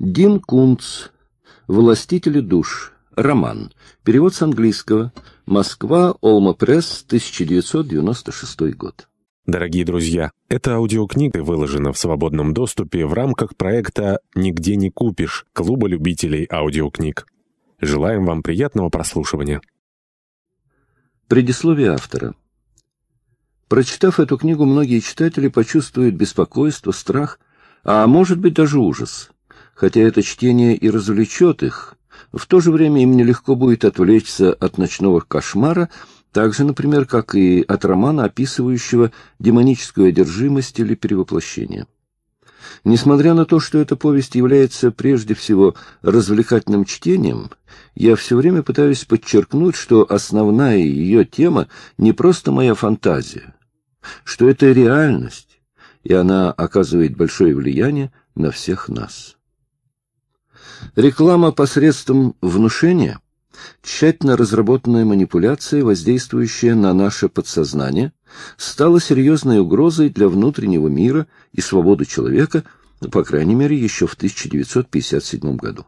Дин Кунц. Властители душ. Роман. Перевод с английского. Москва. Олма Пресс. 1996 год. Дорогие друзья, эта аудиокнига выложена в свободном доступе в рамках проекта «Нигде не купишь» Клуба любителей аудиокниг. Желаем вам приятного прослушивания. Предисловие автора. Прочитав эту книгу, многие читатели почувствуют беспокойство, страх, а может быть даже ужас. Хотя это чтение и развлечет их, в то же время им нелегко будет отвлечься от ночного кошмара, так же, например, как и от романа, описывающего демоническую одержимость или перевоплощение. Несмотря на то, что эта повесть является прежде всего развлекательным чтением, я все время пытаюсь подчеркнуть, что основная ее тема не просто моя фантазия, что это реальность, и она оказывает большое влияние на всех нас. Реклама посредством внушения – тщательно разработанная манипуляция, воздействующая на наше подсознание, стала серьезной угрозой для внутреннего мира и свободы человека, по крайней мере, еще в 1957 году.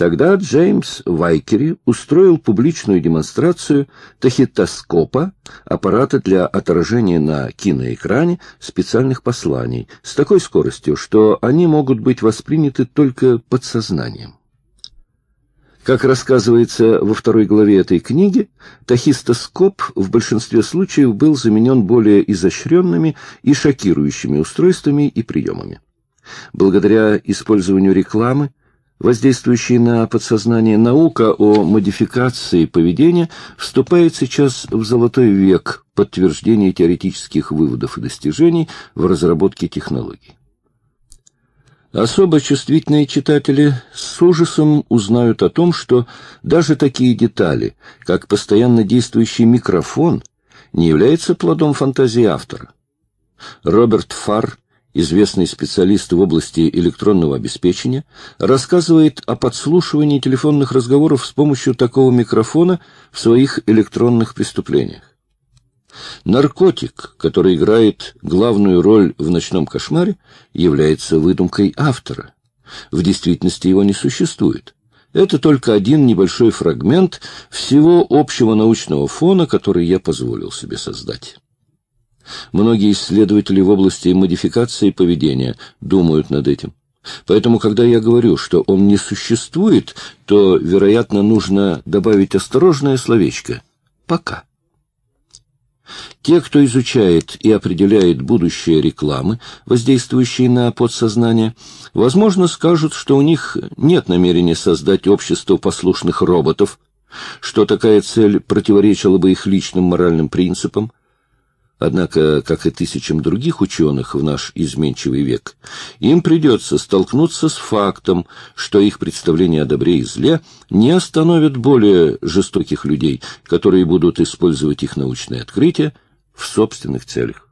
Тогда Джеймс Вайкери устроил публичную демонстрацию тахитоскопа, аппарата для отражения на киноэкране специальных посланий, с такой скоростью, что они могут быть восприняты только подсознанием. Как рассказывается во второй главе этой книги, тахистоскоп в большинстве случаев был заменен более изощренными и шокирующими устройствами и приемами. Благодаря использованию рекламы, воздействующей на подсознание наука о модификации поведения, вступает сейчас в золотой век подтверждения теоретических выводов и достижений в разработке технологий. Особо чувствительные читатели с ужасом узнают о том, что даже такие детали, как постоянно действующий микрофон, не являются плодом фантазии автора. Роберт Фарр известный специалист в области электронного обеспечения, рассказывает о подслушивании телефонных разговоров с помощью такого микрофона в своих электронных преступлениях. Наркотик, который играет главную роль в ночном кошмаре, является выдумкой автора. В действительности его не существует. Это только один небольшой фрагмент всего общего научного фона, который я позволил себе создать. Многие исследователи в области модификации поведения думают над этим. Поэтому, когда я говорю, что он не существует, то, вероятно, нужно добавить осторожное словечко «пока». Те, кто изучает и определяет будущее рекламы, воздействующие на подсознание, возможно, скажут, что у них нет намерения создать общество послушных роботов, что такая цель противоречила бы их личным моральным принципам, Однако, как и тысячам других ученых в наш изменчивый век, им придется столкнуться с фактом, что их представления о добре и зле не остановят более жестоких людей, которые будут использовать их научные открытия в собственных целях.